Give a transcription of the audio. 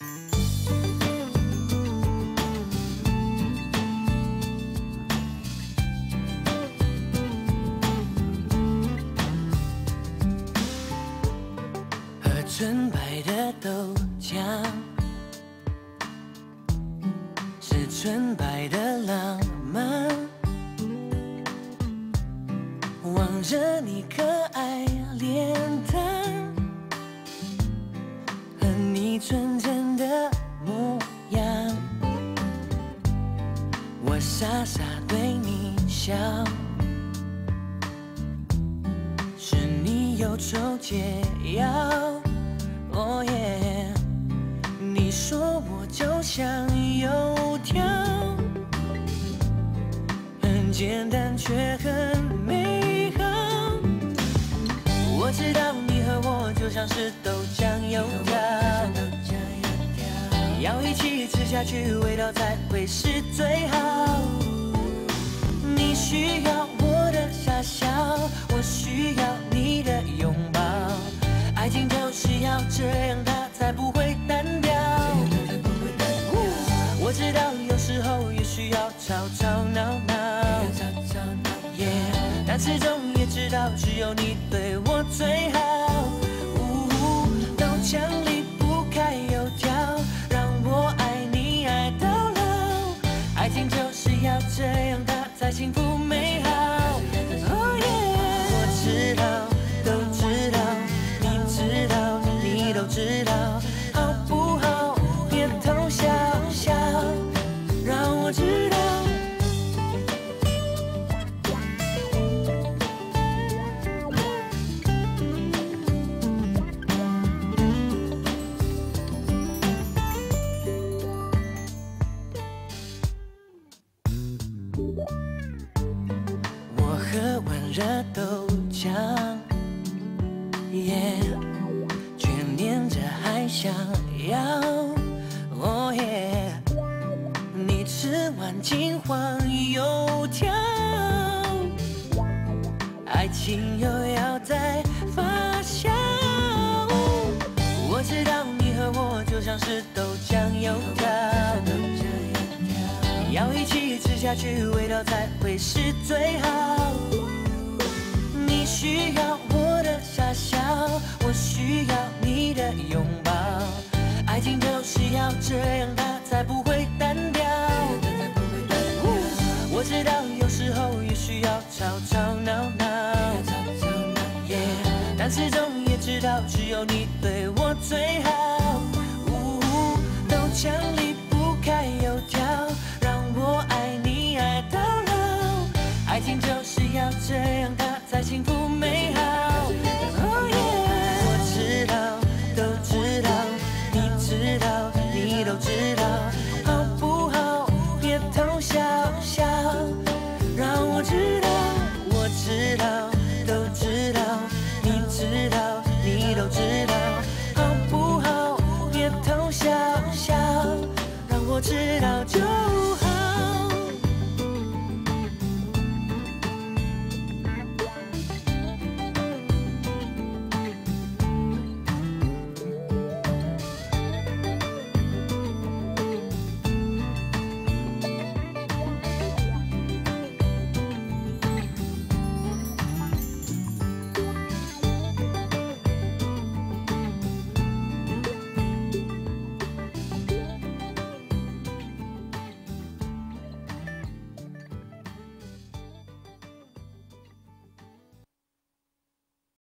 和纯白的豆浆，是纯白的浪漫。望着你可爱脸对你笑。是你忧愁解药，哦耶！你说我就像油条，很简单却很美好。我知道你和我就像是豆浆油条，要一起吃下去，味道才会是最好。需要我的傻笑，我需要你的拥抱。爱情就是要这样，它才不会单调。我知道有时候也需要吵吵闹闹但始终也知道只有你对我最好。呜豆浆离不开油条，让我爱你爱到老。爱情就是要这样，它才幸福喝完热豆浆，耶，却念着还想要，哦耶，你吃完金黄油条，爱情又要再发酵。我知道你和我就像是豆浆油下去，味道才会是最好。你需要我的傻笑，我需要你的拥抱。爱情就是要这样，它才不会单调。我知道有时候也需要吵吵闹闹但始终也知道只有你对我最好。呜豆